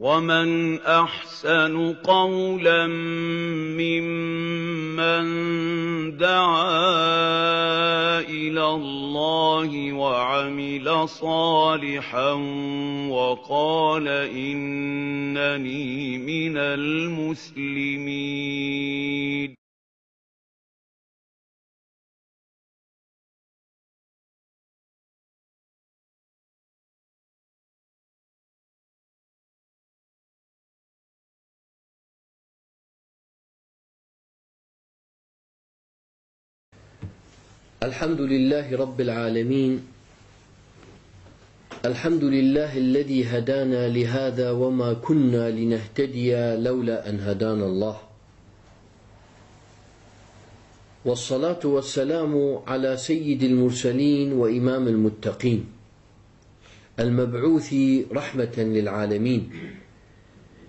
وَمَنْ أَحْسَنُ قَوْلًا مِّمَّن دَعَا إِلَى اللَّهِ وَعَمِلَ صَالِحًا وَقَالَ إِنَّنِي مِنَ الْمُسْلِمِينَ الحمد لله رب العالمين. الحمد لله الذي هدانا لهذا وما كنا لنهتدي لولا أن هدانا الله. والصلاة والسلام على سيد المرسلين وإمام المتقين. المبعوث رحمة للعالمين.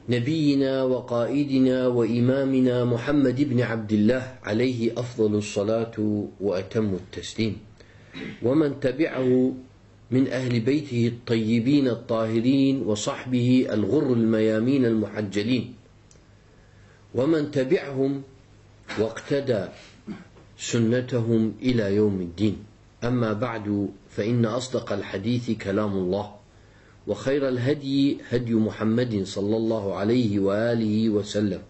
نبينا وقائدنا وإمامنا محمد بن عبد الله عليه أفضل الصلاة وأتم التسليم. ومن تبعه من أهل بيته الطيبين الطاهرين وصحبه الغر الميامين المحجلين. ومن تبعهم واقتدى سنتهم إلى يوم الدين. أما بعد فإن أصدق الحديث كلام الله. وخير الهدي هدي محمد صلى الله عليه وآله وسلم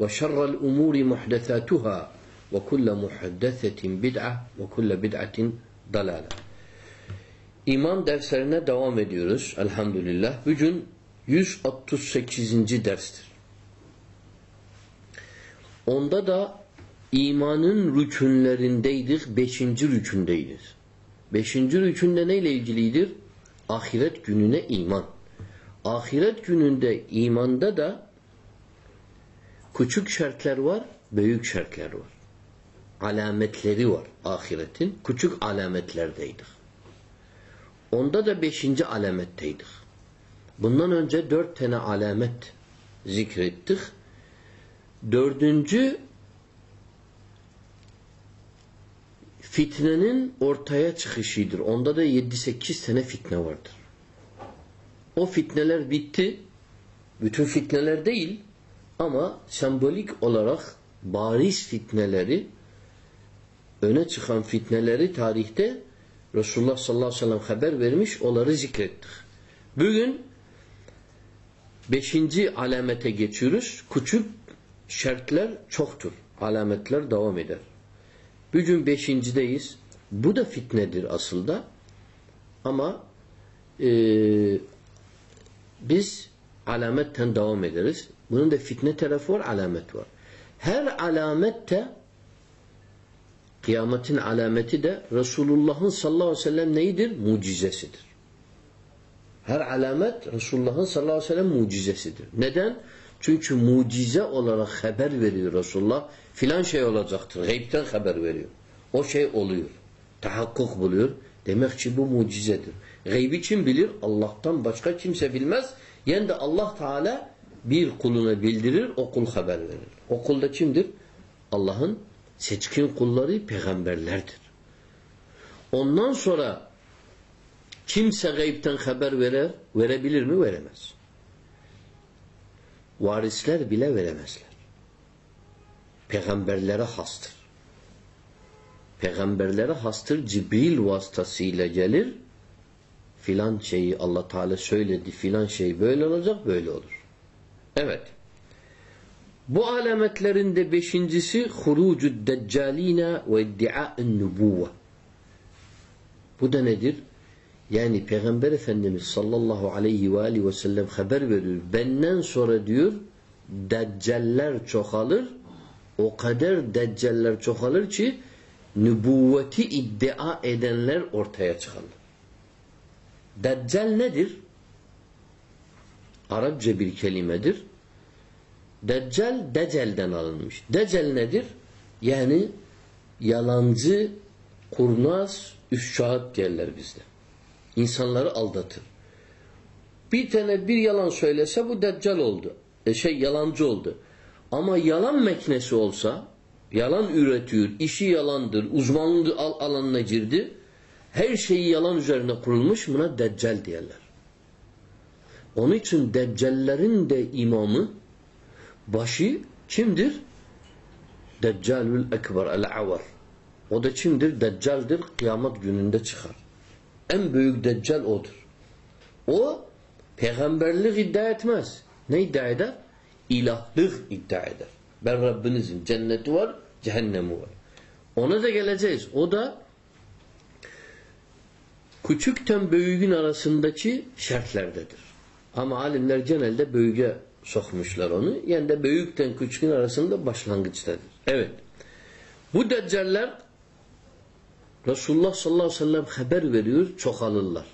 وشر الأمور محدثاتها وكل محدثة بدعة وكل بدعة ضلالة İman derslerine devam ediyoruz elhamdülillah. Bugün 138. derstir. Onda da imanın rükünlerindeydik, 5. rükündeydik. 5. rükünde neyle ilgilidir? Ahiret gününe iman. Ahiret gününde imanda da küçük şartlar var, büyük şartlar var. Alametleri var ahiretin. Küçük alametlerdeydik. Onda da beşinci alametteydik. Bundan önce dört tane alamet zikrettik. Dördüncü fitnenin ortaya çıkışıdır. Onda da 7-8 tane fitne vardır. O fitneler bitti. Bütün fitneler değil ama sembolik olarak bariz fitneleri öne çıkan fitneleri tarihte Resulullah sallallahu aleyhi ve sellem haber vermiş, onları zikrettik. Bugün beşinci alamete geçiyoruz. Küçük şartlar çoktur. Alametler devam eder. Bugün beşincideyiz. Bu da fitnedir aslında. Ama e, biz alametten devam ederiz. Bunun da fitne tarafı var, alamet var. Her alamette kıyametin alameti de Resulullah'ın sallallahu aleyhi ve sellem neyidir? Mucizesidir. Her alamet Resulullah'ın sallallahu aleyhi ve sellem mucizesidir. Neden? Çünkü mucize olarak haber veriyor Resulullah. Filan şey olacaktır. Gaybten haber veriyor. O şey oluyor. Tahakkuk buluyor. Demek ki bu mucizedir. Gaybi kim bilir? Allah'tan başka kimse bilmez. Yani de Allah Teala bir kuluna bildirir, o kul haber verir. O kul da kimdir? Allah'ın seçkin kulları peygamberlerdir. Ondan sonra kimse gaybten haber verer, verebilir mi? Veremez. Varisler bile veremezler. Peygamberlere hastır. Peygamberlere hastır. Cibril vasıtasıyla gelir. Filan şeyi Allah Teala söyledi. Filan şey böyle olacak, böyle olur. Evet. Bu alametlerin de beşincisi hurucu deccaline ve iddia'ın nubuvve. Bu da nedir? Yani Peygamber Efendimiz sallallahu aleyhi ve aleyhi ve sellem haber veriyor. Benden sonra diyor deccaller çoğalır. O kadar deccaller çoğalır ki nübüvveti iddia edenler ortaya çıkarlar. Deccal nedir? Arapça bir kelimedir. Deccal, decelden alınmış. Decel nedir? Yani yalancı, kurnaz, üç derler bizde. İnsanları aldatır. Bir tane bir yalan söylese bu deccal oldu. E şey yalancı oldu. Ama yalan meknesi olsa, yalan üretiyor, işi yalandır, uzmanlığı al alanına girdi, her şeyi yalan üzerine kurulmuş buna deccal diyorlar. Onun için deccallerin de imamı başı kimdir? Deccalül Ekber el-Avar. O da kimdir? Deccaldir. Kıyamet gününde çıkar. En büyük deccal odur. O peygamberlik iddia etmez. Ne iddia eder? İlahlık iddia eder. Ben Rabbinizim. Cenneti var, cehennemi var. Ona da geleceğiz. O da küçükten büyüğün arasındaki şartlardadır. Ama alimler genelde büyüğe sokmuşlar onu. Yani de büyükten küçükün arasında başlangıçtadır. Evet. Bu deccaller Resulullah sallallahu aleyhi ve sellem haber veriyor çoğalırlar.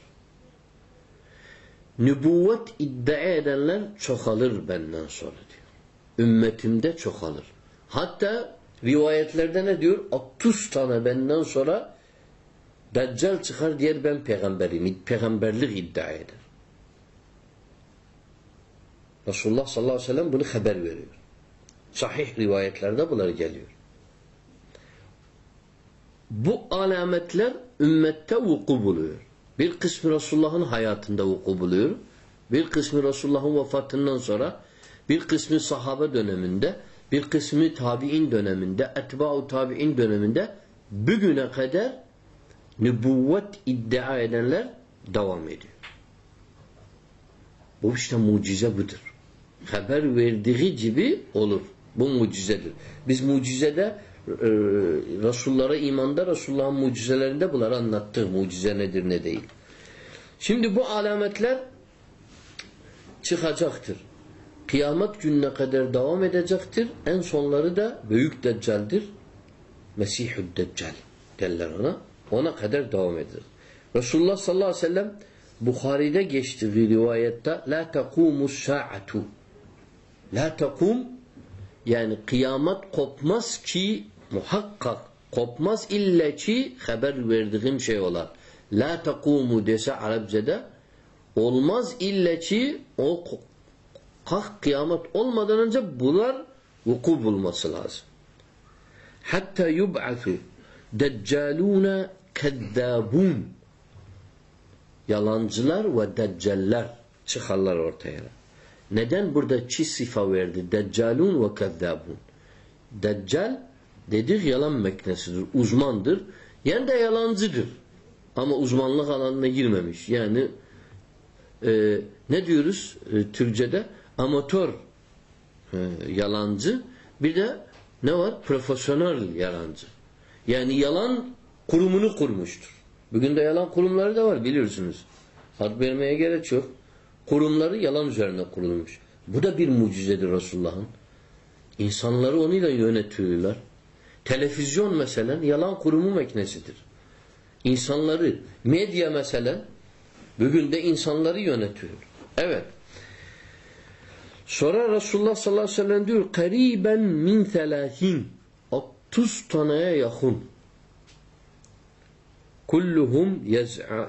Nübüvvet iddia edenler çoğalır benden sonra diyor. Ümmetimde çoğalır. Hatta rivayetlerde ne diyor? 30 tane benden sonra Deccal çıkar diğer ben peygamberim. Peygamberlik iddia eder. Resulullah sallallahu aleyhi ve sellem bunu haber veriyor. Sahih rivayetlerde bunlar geliyor. Bu alametler ümmette vuku buluyor. Bir kısmı Resulullah'ın hayatında vuku buluyor. Bir kısmı Resulullah'ın vefatından sonra, bir kısmı sahabe döneminde, bir kısmı tabi'in döneminde, etba'u tabi'in döneminde bugüne kadar nübüvvet iddia edenler devam ediyor. Bu işte mucize budur. Haber verdiği gibi olur. Bu mucizedir. Biz mucizede e, Resullara imanda Resulullah'ın mucizelerinde bunları anlattık. Mucize nedir ne değil. Şimdi bu alametler çıkacaktır. Kıyamet gününe kadar devam edecektir. En sonları da büyük deccaldir. Mesihü deccal derler ona. Ona kadar devam eder. Resulullah sallallahu aleyhi ve sellem Bukhari'de geçti bir rivayette La tekumus sa'atu La tekum yani kıyamet kopmaz ki muhakkak kopmaz illa ki haber verdiğim şey olan. La tekumu dese Arapçada olmaz illa ki o kalk kıyamet olmadan önce bunlar vuku bulması lazım. Hatta yub'atu deccaluna kezzabun yalancılar ve deccaller çıkarlar ortaya. Neden burada çi sifa verdi? Deccalun ve kezzabun. Deccal dedik yalan meknesidir, uzmandır. Yani de yalancıdır. Ama uzmanlık alanına girmemiş. Yani e, ne diyoruz e, Türkçe'de? Amatör e, yalancı. Bir de ne var? Profesyonel yalancı. Yani yalan kurumunu kurmuştur. Bugün de yalan kurumları da var biliyorsunuz. Ad vermeye gerek yok. Kurumları yalan üzerine kurulmuş. Bu da bir mucizedir Resulullah'ın. İnsanları onunla yönetiyorlar. Televizyon mesela yalan kurumu meknesidir. İnsanları, medya mesela bugün de insanları yönetiyor. Evet. Sonra Resulullah sallallahu aleyhi ve sellem diyor kariben min thelâhin 30 taneye yakın kulluhum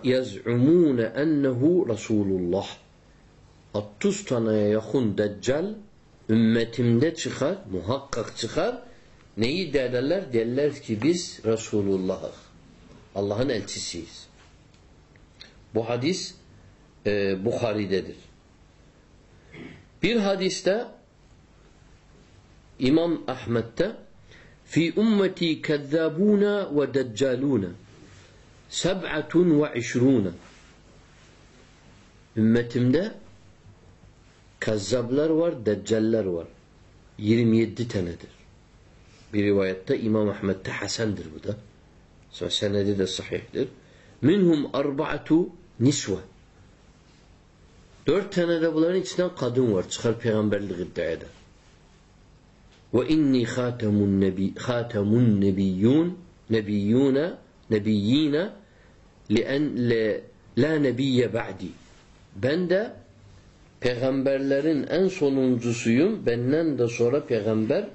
yaz'umune ennehu Resulullah 30 taneye yakın deccal ümmetimde çıkar, muhakkak çıkar. Neyi derler? Derler ki biz Resulullah'ız. Allah'ın elçisiyiz. Bu hadis e, Bukhari'dedir. Bir hadiste İmam Ahmet'te fi ummeti kezzabuna ve deccaluna seb'atun ve işruna ümmetimde kazzablar var, deccaller var. 27 tanedir. Bir rivayette İmam Ahmet'te Hasan'dır bu da. Senedi de sahihtir. Minhum arba'atu nisve. Dört tane de bunların içinden kadın var. Çıkar peygamberlik iddia eder. Ve inni khatamun nebi khatamun nebiyyun nebiyyuna nebiyyina li'en le, la nebiyye ba'di. Ben de peygamberlerin en sonuncusuyum. Benden de sonra peygamber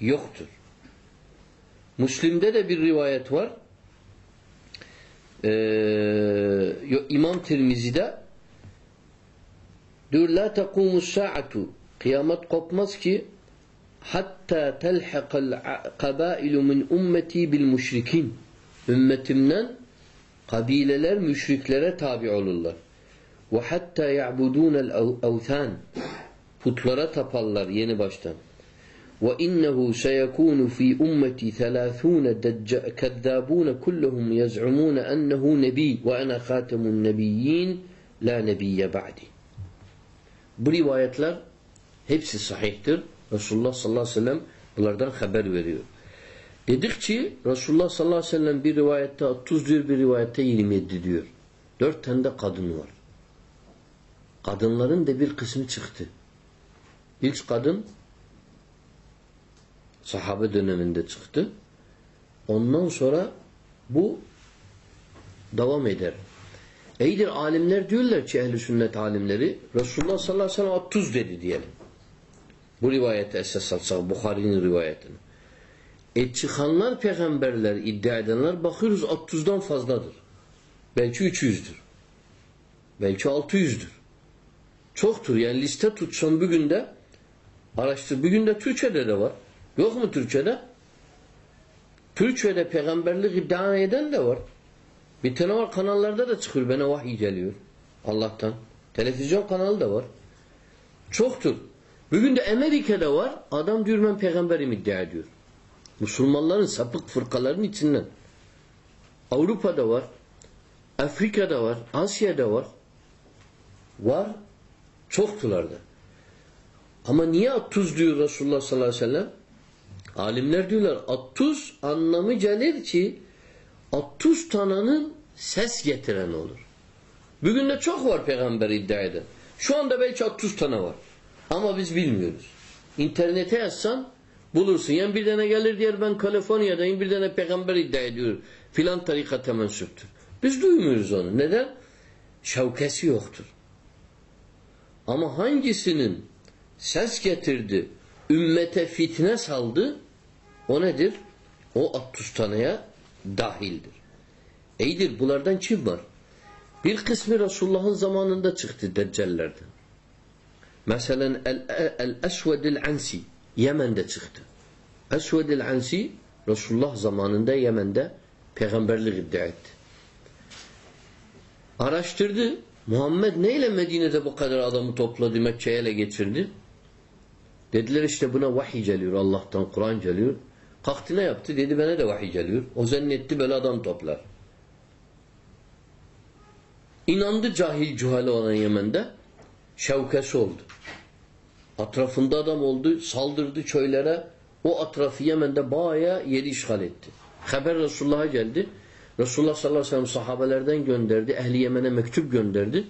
yoktur. Müslim'de de bir rivayet var. Ee, İmam Tirmizi'de diyor la tekumus sa'atu kıyamet kopmaz ki hatta telhaqal kabailu min ummeti bil müşrikin ümmetimden kabileler müşriklere tabi olurlar. Ve hatta ya'budûnel evthân. Putlara taparlar yeni baştan. Seyekûnu fi ummeti thelâthûne kezzâbûne kulluhum yaz'umûne ennehu nebi ve ana khâtemun nebiyyin la nebiyye ba'di. Bu rivayetler hepsi sahihtir. Resulullah sallallahu aleyhi ve sellem bunlardan haber veriyor. Dedik ki Resulullah sallallahu aleyhi ve sellem bir rivayette 30 diyor bir rivayette 27 diyor. Dört tane de kadın var. Kadınların da bir kısmı çıktı. İlk kadın sahabe döneminde çıktı. Ondan sonra bu devam eder. Eydir alimler diyorlar ki ehli sünnet alimleri Resulullah sallallahu aleyhi ve sellem 30 dedi diyelim. Bu rivayete esas alsak Bukhari'nin rivayetini. E çıkanlar peygamberler iddia edenler bakıyoruz 30'dan fazladır. Belki 300'dür. Belki 600'dür. Çoktur. Yani liste tutsan bugün de araştır. Bugün de Türkçe'de de var. Yok mu Türkçe'de? Türkçe'de peygamberlik iddia eden de var. Bir tane var kanallarda da çıkıyor. Bana vahiy geliyor. Allah'tan. Televizyon kanalı da var. Çoktur. Bugün de Amerika'da var. Adam diyor ben peygamberim iddia ediyor. Müslümanların sapık fırkaların içinden. Avrupa'da var. Afrika'da var. Asya'da var. Var. Çoktular da. Ama niye 30 diyor Resulullah sallallahu aleyhi ve sellem? Alimler diyorlar 30 anlamı gelir ki 30 tananın ses getiren olur. Bugün de çok var peygamber iddia eden. Şu anda belki 30 tane var. Ama biz bilmiyoruz. İnternete yazsan bulursun. Yani bir tane gelir diyor ben Kaliforniya'dayım bir tane peygamber iddia ediyor. Filan tarikata mensuptur. Biz duymuyoruz onu. Neden? Şevkesi yoktur. Ama hangisinin ses getirdi, ümmete fitne saldı, o nedir? O 60 taneye dahildir. İyidir. Bunlardan kim var? Bir kısmı Resulullah'ın zamanında çıktı deccallerden. Mesela El-Esvedil Ansi Yemen'de çıktı. Esvedil Ansi Resulullah zamanında Yemen'de peygamberlik iddia etti. Araştırdı. Muhammed neyle Medine'de bu kadar adamı topladı, Mekke'ye ele geçirdi? Dediler işte buna vahiy geliyor Allah'tan, Kur'an geliyor. Kalktı ne yaptı? Dedi bana da vahiy geliyor. O zannetti böyle adam toplar. İnandı cahil cuhale olan Yemen'de. Şevkesi oldu. Atrafında adam oldu. Saldırdı köylere. O atrafı Yemen'de baya yeri işgal etti. Haber Resulullah'a geldi. Resulullah sallallahu aleyhi ve sellem sahabelerden gönderdi. Ehli Yemen'e mektup gönderdi.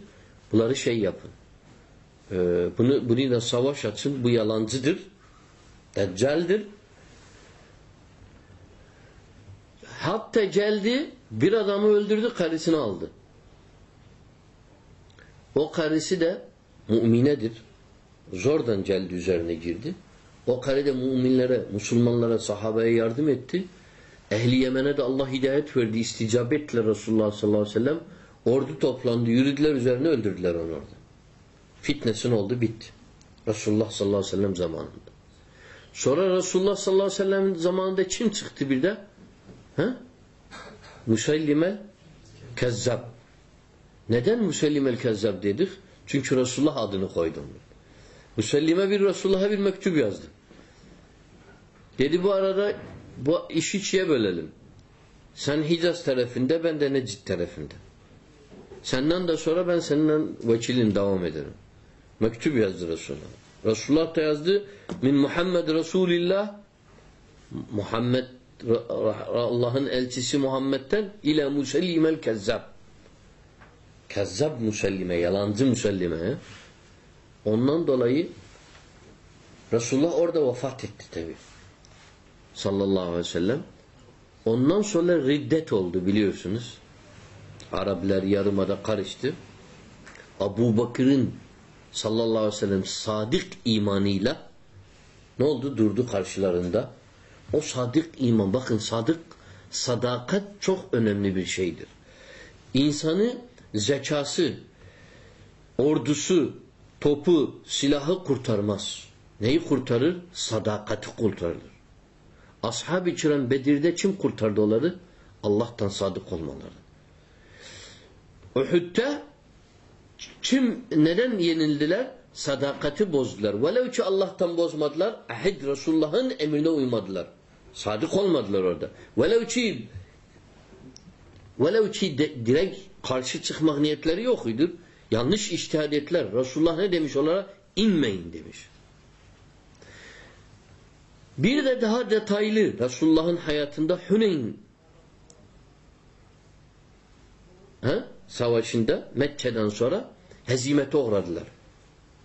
Bunları şey yapın. Ee, bunu bununla savaş açın. Bu yalancıdır. Deccaldir. Hatta geldi bir adamı öldürdü karısını aldı. O karısı da müminedir. Zordan geldi üzerine girdi. O karı da müminlere, Müslümanlara, sahabeye yardım etti. Ehli Yemen'e de Allah hidayet verdi. İsticabetle Resulullah sallallahu aleyhi ve sellem ordu toplandı. Yürüdüler üzerine öldürdüler onu orada. Fitnesin oldu bitti. Resulullah sallallahu aleyhi ve sellem zamanında. Sonra Resulullah sallallahu aleyhi ve sellem zamanında kim çıktı bir de? He? Müsellimel kezzab. Neden Müsellimel kezzab dedik? Çünkü Resulullah adını koydum. Müsellime bir Resulullah'a bir mektup yazdı. Dedi bu arada bu işi ikiye bölelim. Sen Hicaz tarafında ben de Necid tarafında. Senden de sonra ben seninle vekilin devam ederim. Mektup yazdı Resulullah. Resulullah da yazdı min Muhammed Resulillah Muhammed Allah'ın elçisi Muhammed'den ile Musellimel kezzab. Kezzab musellime, yalancı musellime. Ondan dolayı Resulullah orada vefat etti tabi. Sallallahu aleyhi ve sellem. Ondan sonra riddet oldu biliyorsunuz. Araplar yarımada karıştı. Abu Bakır'ın sallallahu aleyhi ve sellem sadık imanıyla ne oldu? Durdu karşılarında. O sadık iman, bakın sadık, sadakat çok önemli bir şeydir. İnsanı zekası, ordusu, topu, silahı kurtarmaz. Neyi kurtarır? Sadakati kurtarır. Ashab-ı kiram Bedir'de kim kurtardı onları? Allah'tan sadık olmaları. Uhud'da Kim neden yenildiler? Sadakati bozdular. Velev ki Allah'tan bozmadılar. Ahid Resulullah'ın emrine uymadılar. Sadık olmadılar orada. Velev ki velev ki de, direkt karşı çıkmak niyetleri yok idi. Yanlış iştihad ettiler. Resulullah ne demiş onlara? İnmeyin demiş. Bir de daha detaylı Resulullah'ın hayatında Hüneyn he? Savaşında Mekke'den sonra hezimete uğradılar.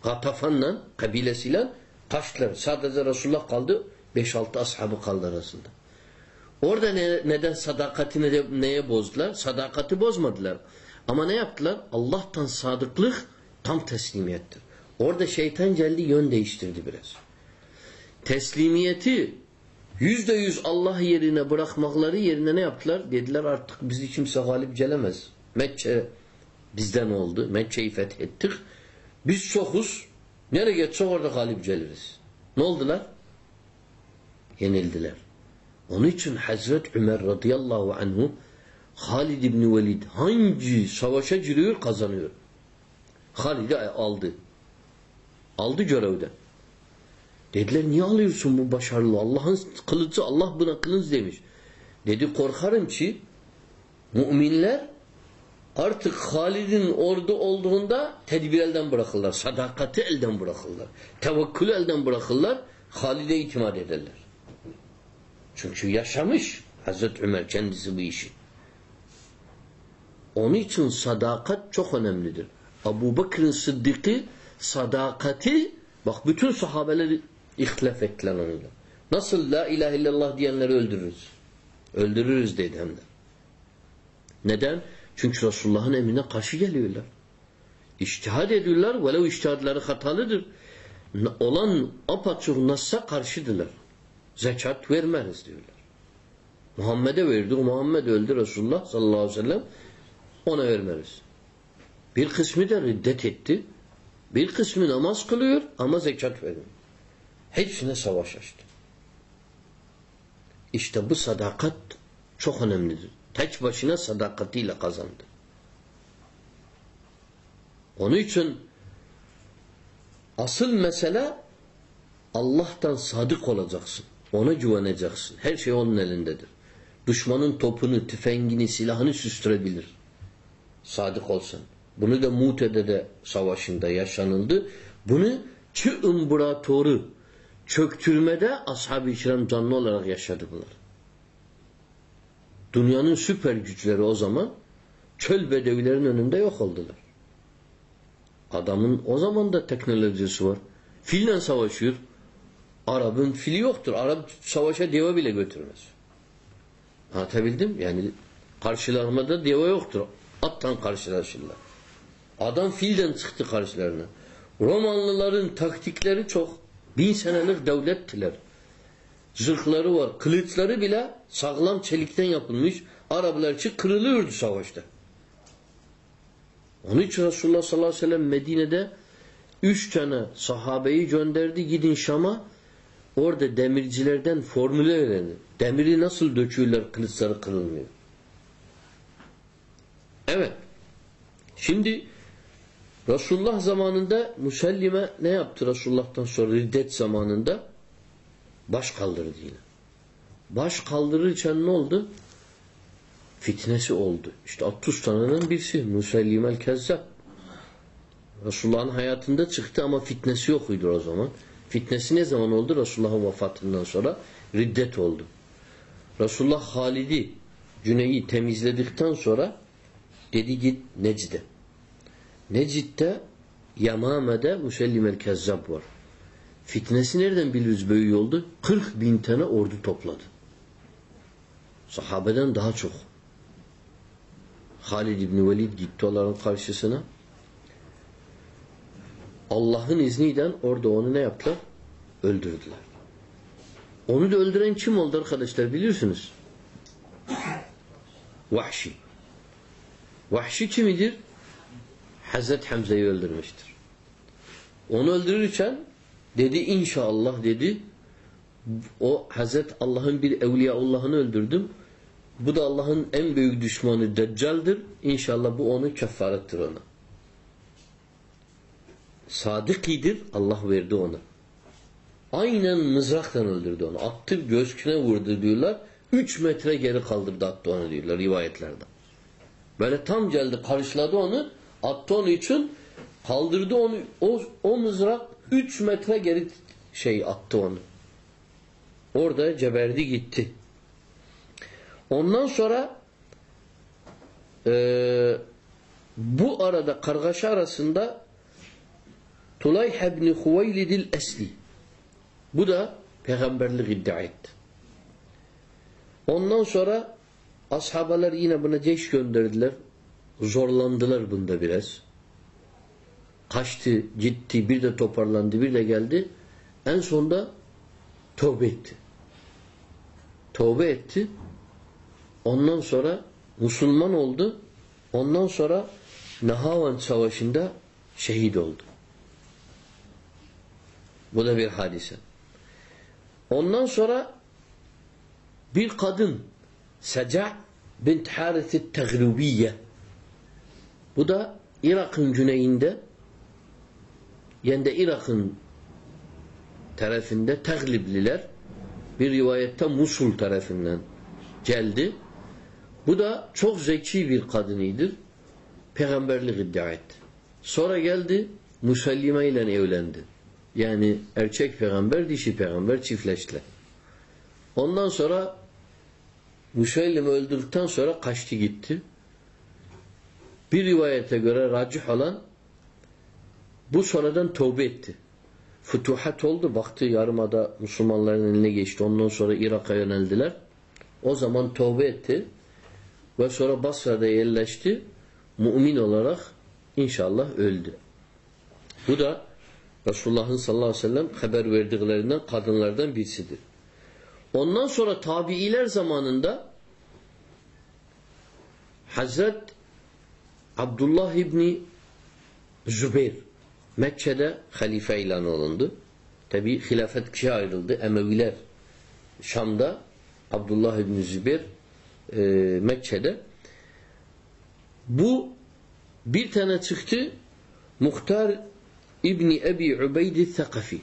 Gatafan'la kabilesiyle kaçtılar. Sadece Resulullah kaldı. 5-6 ashabı kaldı arasında. Orada ne, neden sadakatini de, neye bozdular? Sadakati bozmadılar. Ama ne yaptılar? Allah'tan sadıklık tam teslimiyettir. Orada şeytan geldi yön değiştirdi biraz. Teslimiyeti yüzde yüz Allah yerine bırakmakları yerine ne yaptılar? Dediler artık bizi kimse galip gelemez. Mekke bizden oldu. Mekke'yi fethettik. Biz çokuz. Nereye geçsek orada galip geliriz. Ne oldular? Yenildiler. Onun için Hazret Ömer radıyallahu anhu Halid İbni Velid hangi savaşa giriyor kazanıyor. Halid'i aldı. Aldı görevden. Dediler niye alıyorsun bu başarılı? Allah'ın kılıcı Allah buna kılıç demiş. Dedi korkarım ki müminler artık Halid'in ordu olduğunda tedbir elden bırakırlar. Sadakati elden bırakırlar. Tevekkülü elden bırakırlar. Halid'e itimat ederler. Çünkü yaşamış Hazreti Ömer kendisi bu işi. Onun için sadakat çok önemlidir. Abu Bakır'ın Sıddık'ı sadakati bak bütün sahabeler ihtilaf ettiler onunla. Nasıl la ilahe illallah diyenleri öldürürüz? Öldürürüz dedi hem de. Neden? Çünkü Resulullah'ın emrine karşı geliyorlar. İçtihad ediyorlar. Velev içtihadları hatalıdır. Olan apaçık nassa karşıdırlar. Zekat vermeriz diyorlar. Muhammed'e verdik. Muhammed öldü Resulullah sallallahu aleyhi ve sellem. Ona vermeriz. Bir kısmı da riddet etti. Bir kısmı namaz kılıyor ama zekat veriyor. Hepsine savaş açtı. İşte bu sadakat çok önemlidir. Tek başına sadakatiyle kazandı. Onun için asıl mesele Allah'tan sadık olacaksın. Ona güveneceksin. Her şey onun elindedir. Düşmanın topunu, tüfengini, silahını süstürebilir. Sadık olsan. Bunu da Mute'de savaşında yaşanıldı. Bunu ki imparatoru çöktürmede ashab-ı canlı olarak yaşadı bunlar. Dünyanın süper güçleri o zaman çöl bedevilerin önünde yok oldular. Adamın o zaman da teknolojisi var. Fille savaşıyor. Arap'ın fili yoktur. Arap savaşa deva bile götürmez. Anlatabildim? Yani karşılamada deva yoktur. Attan karşılaşırlar. Adam filden çıktı karşılarına. Romanlıların taktikleri çok. Bin senelik devlettiler. Zırhları var. Kılıçları bile sağlam çelikten yapılmış. Araplar için kırılıyordu savaşta. Onun için Resulullah sallallahu aleyhi ve sellem Medine'de üç tane sahabeyi gönderdi. Gidin Şam'a orada demircilerden formüle öğrenin. Demiri nasıl döküyorlar kılıçları kırılmıyor. Evet. Şimdi Resulullah zamanında Musellime ne yaptı Resulullah'tan sonra riddet zamanında? Baş kaldırdı yine. Baş kaldırırken ne oldu? Fitnesi oldu. İşte 30 taneden birisi Musellime el-Kezzab. Resulullah'ın hayatında çıktı ama fitnesi yok idi o zaman. Fitnesi ne zaman oldu? Resulullah'ın vefatından sonra riddet oldu. Resulullah Halid'i Cüney'i temizledikten sonra dedi git Necd'e. Necid'de Yamame'de Musellim el-Kezzab var. Fitnesi nereden biliriz böyle oldu? 40 bin tane ordu topladı. Sahabeden daha çok. Halid İbni Velid gitti onların karşısına. Allah'ın izniyle orada onu ne yaptılar? Öldürdüler. Onu da öldüren kim oldu arkadaşlar biliyorsunuz? Vahşi. Vahşi kimidir? Hazret Hamza'yı öldürmüştür. Onu öldürürken dedi inşallah dedi o Hazret Allah'ın bir evliyaullah'ını öldürdüm. Bu da Allah'ın en büyük düşmanı Deccal'dir. İnşallah bu onu kefarettir ona. sadık idir. Allah verdi ona. Aynen mızraktan öldürdü onu. Attı göğsüne vurdu diyorlar. Üç metre geri kaldırdı attı onu diyorlar rivayetlerde. Böyle tam geldi karşıladı onu. Attı onu için kaldırdı onu. O, o mızrak üç metre geri şey attı onu. Orada ceberdi gitti. Ondan sonra e, bu arada kargaşa arasında Tulayh ibn Huveylidil Esli bu da peygamberlik iddia etti. Ondan sonra ashabalar yine buna ceş gönderdiler. Zorlandılar bunda biraz. Kaçtı, gitti, bir de toparlandı, bir de geldi. En sonunda tövbe etti. Tövbe etti. Ondan sonra Müslüman oldu. Ondan sonra Nahavan Savaşı'nda şehit oldu. Bu da bir hadise. Ondan sonra bir kadın Seca bint Harith Teglubiye bu da Irak'ın güneyinde yani de Irak'ın tarafında Teglibliler bir rivayette Musul tarafından geldi. Bu da çok zeki bir kadınıydı. Peygamberlik iddia etti. Sonra geldi Musallime ile evlendi. Yani erkek peygamber, dişi peygamber çiftleştiler. Ondan sonra Musallime öldürdükten sonra kaçtı gitti. Bir rivayete göre racih olan bu sonradan tövbe etti. Fütuhat oldu. Baktı yarımada Müslümanların eline geçti. Ondan sonra Irak'a yöneldiler. O zaman tövbe etti. Ve sonra Basra'da yerleşti. Mümin olarak inşallah öldü. Bu da Resulullah'ın sallallahu aleyhi ve sellem haber verdiklerinden kadınlardan birisidir. Ondan sonra tabiiler zamanında Hazret Abdullah İbni Zübeyir Mekke'de halife ilan olundu. Tabi hilafet kişi ayrıldı. Emeviler Şam'da Abdullah İbni Zübeyir e, Mekke'de. Bu bir tane çıktı Muhtar İbni Ebi Ubeydi Thakafi.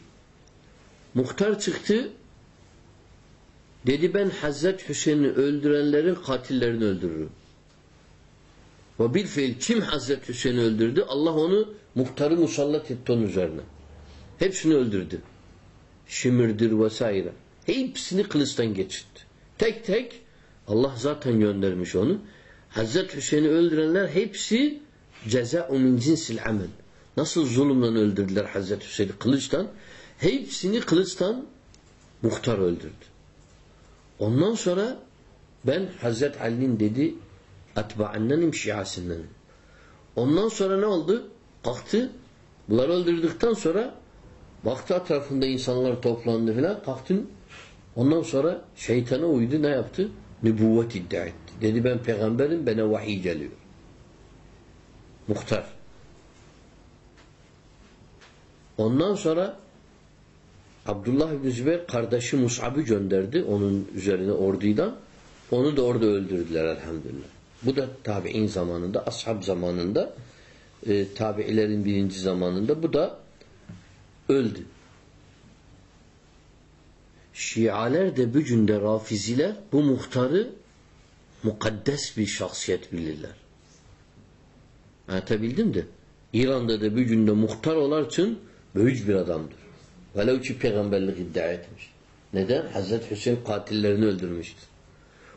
Muhtar çıktı dedi ben Hazret Hüseyin'i öldürenlerin katillerini öldürürüm. Ve bir fiil kim Hazreti Hüseyin'i öldürdü? Allah onu muhtarı musallat etti onun üzerine. Hepsini öldürdü. Şimirdir vesaire. Hepsini kılıçtan geçirdi. Tek tek Allah zaten göndermiş onu. Hazreti Hüseyin'i öldürenler hepsi ceza min cinsil amel. Nasıl zulümle öldürdüler Hazreti Hüseyin'i kılıçtan? Hepsini kılıçtan muhtar öldürdü. Ondan sonra ben Hazreti Ali'nin dedi etbaannenim şiasındanım. Ondan sonra ne oldu? Kalktı. Bunları öldürdükten sonra baktı etrafında insanlar toplandı filan. Kalktın. Ondan sonra şeytana uydu. Ne yaptı? Nübüvvet iddia etti. Dedi ben peygamberim bana vahiy geliyor. Muhtar. Ondan sonra Abdullah İbni Zübeyir kardeşi Mus'ab'ı gönderdi onun üzerine orduydan. Onu da orada öldürdüler elhamdülillah. Bu da tabi'in zamanında, ashab zamanında, e, tabi'ilerin birinci zamanında bu da öldü. Şialer de bücünde rafiziler bu muhtarı mukaddes bir şahsiyet bilirler. Anlatabildim de. İran'da da bücünde muhtar olar için büyük bir adamdır. Velev ki peygamberlik iddia etmiş. Neden? Hazreti Hüseyin katillerini öldürmüştür.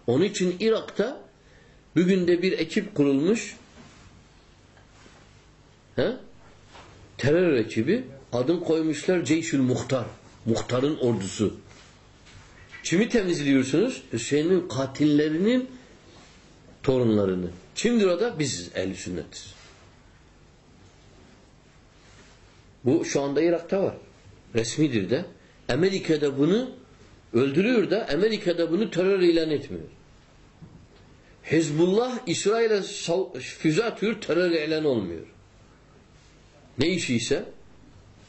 Onun için Irak'ta bugün de bir ekip kurulmuş. He? Terör ekibi. Adın koymuşlar Ceyşül Muhtar. Muhtarın ordusu. Kimi temizliyorsunuz? Hüseyin'in katillerinin torunlarını. Kimdir o da? Biziz ehl sünnetiz. Bu şu anda Irak'ta var. Resmidir de. Amerika'da bunu öldürüyor da Amerika'da bunu terör ilan etmiyor. Hizbullah İsrail'e füze atıyor, terör ilan olmuyor. Ne işi ise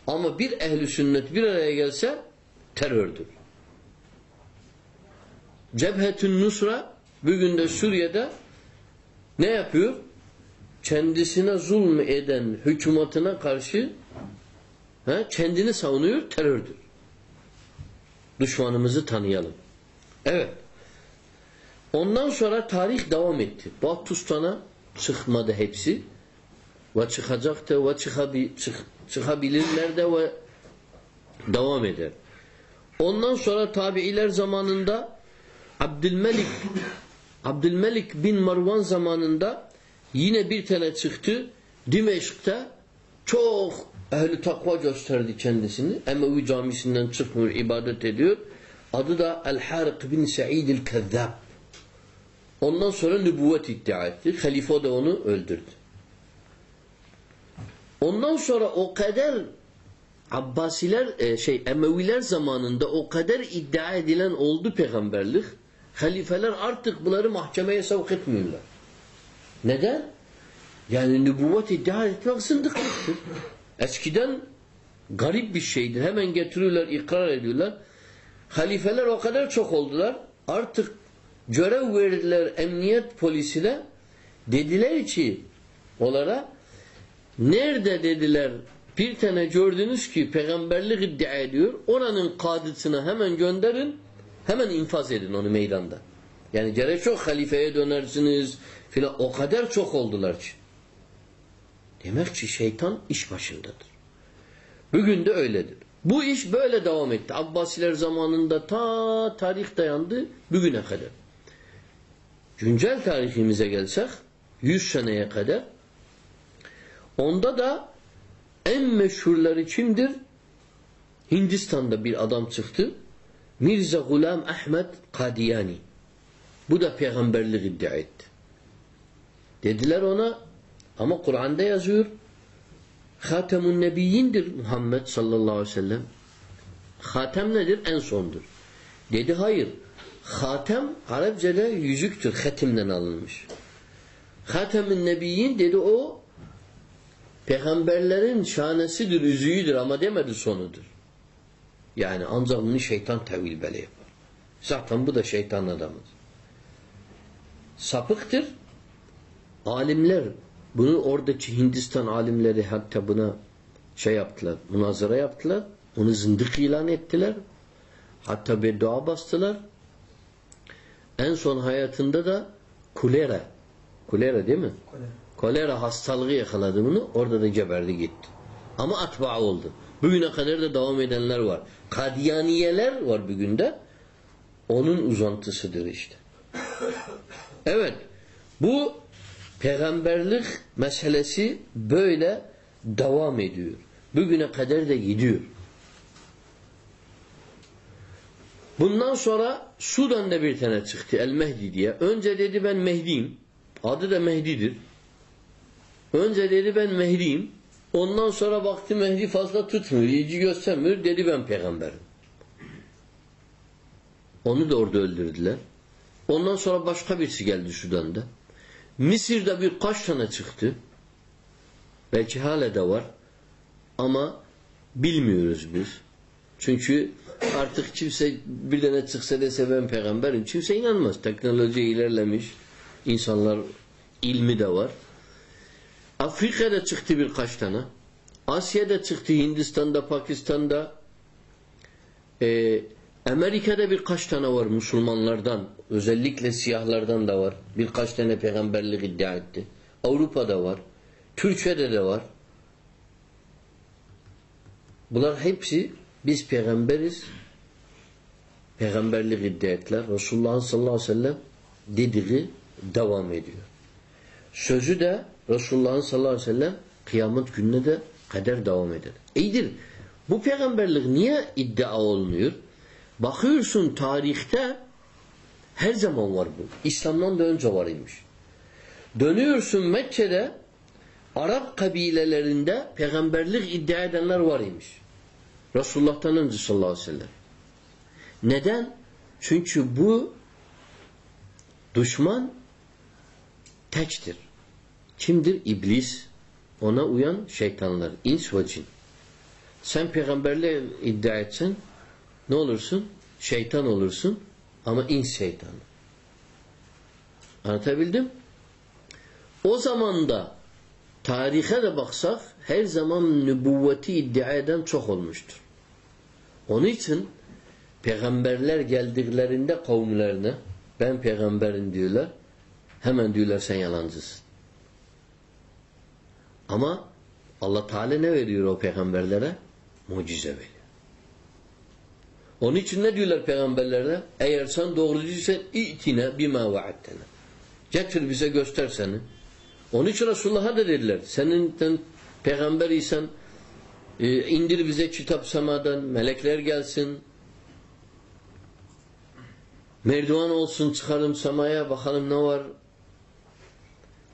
ama bir ehli sünnet bir araya gelse terördür. Cebhetün Nusra bugün de Suriye'de ne yapıyor? Kendisine zulm eden hükümetine karşı He? Kendini savunuyor, terördür. Düşmanımızı tanıyalım. Evet. Ondan sonra tarih devam etti. Batustan'a çıkmadı hepsi. Ve çıkacak da ve çıkabi, çık, çıkabilirler de ve devam eder. Ondan sonra tabiiler zamanında Abdülmelik Abdülmelik bin Marwan zamanında yine bir tane çıktı. Dimeşk'te çok ehli takva gösterdi kendisini. Emevi camisinden çıkmıyor, ibadet ediyor. Adı da El-Harik bin Sa'id el-Kezzab. Ondan sonra nübüvvet iddia etti. Halife de onu öldürdü. Ondan sonra o kadar Abbasiler e, şey Emeviler zamanında o kadar iddia edilen oldu peygamberlik. Halifeler artık bunları mahkemeye sevk etmiyorlar. Neden? Yani nübüvvet iddia etmek zındıklıktır. Eskiden garip bir şeydir. Hemen getiriyorlar, ikrar ediyorlar. Halifeler o kadar çok oldular. Artık görev verdiler emniyet polisine. Dediler ki onlara nerede dediler bir tane gördünüz ki peygamberlik iddia ediyor. Oranın kadısına hemen gönderin. Hemen infaz edin onu meydanda. Yani gerek çok halifeye dönersiniz filan. O kadar çok oldular ki. Demek ki şeytan iş başındadır. Bugün de öyledir. Bu iş böyle devam etti. Abbasiler zamanında ta tarih dayandı bugüne kadar. Güncel tarihimize gelsek 100 seneye kadar onda da en meşhurları kimdir? Hindistan'da bir adam çıktı. Mirza Gulam Ahmet Kadiyani. Bu da peygamberlik iddia etti. Dediler ona ama Kur'an'da yazıyor Hatemun Nebiyyindir Muhammed sallallahu aleyhi ve sellem. Hatem nedir? En sondur. Dedi hayır. Hatem Arapçada yüzüktür. Hatimden alınmış. Hatemun Nebiyyin dedi o peygamberlerin şanesidir, yüzüğüdür ama demedi sonudur. Yani ancak bunu şeytan tevil böyle yapar. Zaten bu da şeytan adamıdır. Sapıktır. Alimler bunu oradaki Hindistan alimleri hatta buna şey yaptılar, münazara yaptılar. Onu zındık ilan ettiler. Hatta bir dua bastılar. En son hayatında da kolera. Kolera değil mi? Kolera. Kolera hastalığı yakaladı bunu. Orada da geberdi gitti. Ama atbağı oldu. Bugüne kadar da devam edenler var. Kadiyaniyeler var bugün de. Onun uzantısıdır işte. Evet. Bu peygamberlik meselesi böyle devam ediyor. Bugüne kadar da gidiyor. Bundan sonra Sudan'da bir tane çıktı El Mehdi diye. Önce dedi ben Mehdi'yim. Adı da Mehdi'dir. Önce dedi ben Mehdi'yim. Ondan sonra baktı Mehdi fazla tutmuyor, ilgi göstermiyor. Dedi ben peygamberim. Onu da orada öldürdüler. Ondan sonra başka birisi geldi Sudan'da. Mısır'da birkaç tane çıktı. Belki hala da var. Ama bilmiyoruz biz. Çünkü artık kimse bir tane çıksa dese ben peygamberim. Kimse inanmaz. Teknoloji ilerlemiş. İnsanlar ilmi de var. Afrika'da çıktı birkaç tane. Asya'da çıktı. Hindistan'da, Pakistan'da. Ee, Amerika'da birkaç tane var Müslümanlardan. Özellikle siyahlardan da var. Birkaç tane peygamberlik iddia etti. Avrupa'da var. Türkiye'de de var. Bunlar hepsi biz peygamberiz. Peygamberlik iddia ettiler. Resulullah sallallahu aleyhi ve sellem dediği devam ediyor. Sözü de Resulullah sallallahu aleyhi ve sellem kıyamet gününe de kadar devam eder. İyidir. Bu peygamberlik niye iddia olmuyor? Bakıyorsun tarihte her zaman var bu. İslam'dan da önce var imiş. Dönüyorsun Mekke'de Arap kabilelerinde peygamberlik iddia edenler var imiş. Resulullah'tan önce sallallahu aleyhi ve sellem. Neden? Çünkü bu düşman tektir. Kimdir? İblis. Ona uyan şeytanlar. İns ve cin. Sen peygamberliği iddia etsen ne olursun? Şeytan olursun ama ins şeytanı. Anlatabildim? O zaman da tarihe de baksak her zaman nübüvveti iddia eden çok olmuştur. Onun için peygamberler geldiklerinde kavimlerine ben peygamberim diyorlar. Hemen diyorlar sen yalancısın. Ama Allah Teala ne veriyor o peygamberlere? Mucize veriyor. Onun için ne diyorlar peygamberlere? Eğer sen doğrucuysan i'tine bima vaattena. Getir bize göster seni. Onun için Resulullah'a da dediler. Senin peygamber isen e, indir bize kitap semadan, melekler gelsin. Merdivan olsun çıkarım semaya bakalım ne var.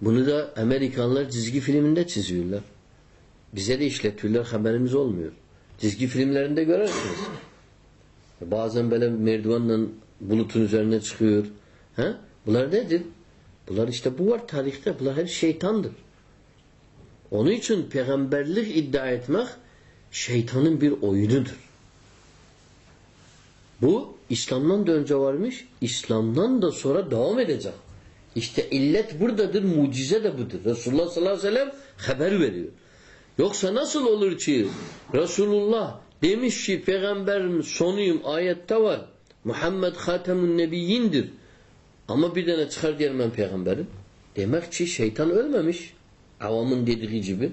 Bunu da Amerikanlar çizgi filminde çiziyorlar. Bize de işletiyorlar haberimiz olmuyor. Çizgi filmlerinde görersiniz. Bazen böyle merdivenle bulutun üzerine çıkıyor. He? Bunlar nedir? Bunlar işte bu var tarihte. Bunlar her şeytandır. Onun için peygamberlik iddia etmek şeytanın bir oyunudur. Bu İslam'dan da önce varmış. İslam'dan da sonra devam edecek. İşte illet buradadır. Mucize de budur. Resulullah sallallahu aleyhi ve sellem haber veriyor. Yoksa nasıl olur ki Resulullah demiş ki peygamberin sonuyum ayette var. Muhammed Hatemun Nebiyyindir. Ama bir tane çıkar diyelim ben peygamberim. Demek ki şeytan ölmemiş. Avamın dediği gibi.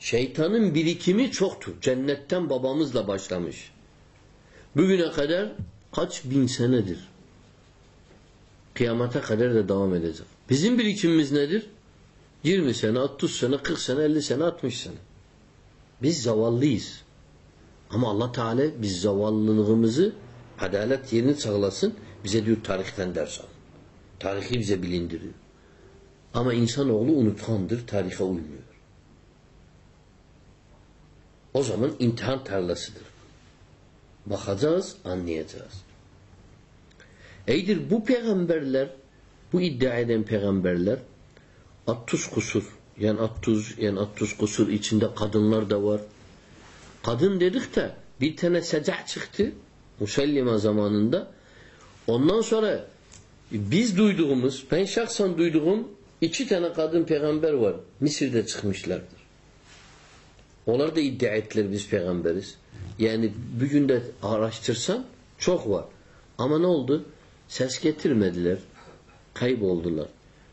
Şeytanın birikimi çoktur. Cennetten babamızla başlamış. Bugüne kadar kaç bin senedir. Kıyamata kadar da devam edecek. Bizim birikimimiz nedir? 20 sene, 30 sene, 40 sene, 50 sene, 60 sene. Biz zavallıyız. Ama Allah Teala biz zavallılığımızı adalet yerini sağlasın. Bize diyor tarihten ders al. Tarihi bize bilindiriyor. Ama insanoğlu unutkandır, tarihe uymuyor. O zaman imtihan tarlasıdır. Bakacağız, anlayacağız. Eydir bu peygamberler, bu iddia eden peygamberler 60 kusur, yani 60, yani 60 kusur içinde kadınlar da var. Kadın dedik de bir tane secah çıktı Musellima zamanında. Ondan sonra biz duyduğumuz, ben şahsen duyduğum iki tane kadın peygamber var. Mısır'da çıkmışlardır. Onlar da iddia ettiler biz peygamberiz. Yani bugün de araştırsan çok var. Ama ne oldu? Ses getirmediler. Kayboldular.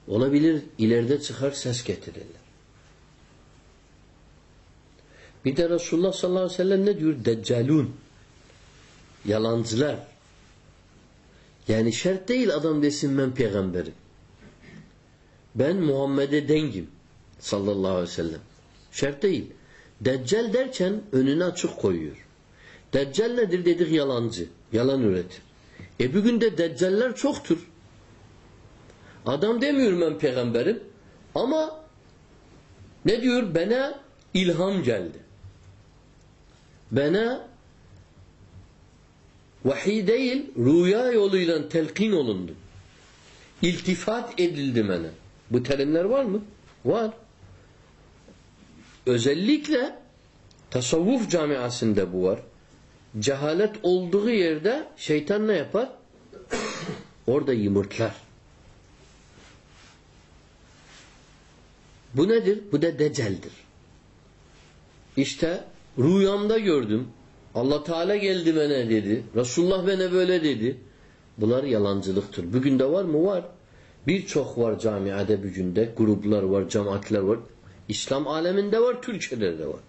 Olabilir ileride çıkar ses getirirler. Bir de Resulullah sallallahu aleyhi ve sellem ne diyor? Deccalun. Yalancılar. Yani şart değil adam desin ben peygamberim. Ben Muhammed'e dengim. Sallallahu aleyhi ve sellem. Şart değil. Deccal derken önüne açık koyuyor. Deccal nedir dedik yalancı. Yalan üretir. E bugün de deccaller çoktur. Adam demiyor ben peygamberim ama ne diyor? Bana ilham geldi. Bana vahiy değil rüya yoluyla telkin olundu. İltifat edildi bana. Bu terimler var mı? Var. Özellikle tasavvuf camiasında bu var. Cehalet olduğu yerde şeytan ne yapar? Orada yumurtlar. Bu nedir? Bu da deceldir. İşte rüyamda gördüm. Allah Teala geldi bana dedi. Resulullah bana böyle dedi. Bunlar yalancılıktır. Bugün de var mı? Var. Birçok var camiada bugün de. Gruplar var, cemaatler var. İslam aleminde var, Türkiye'de de var.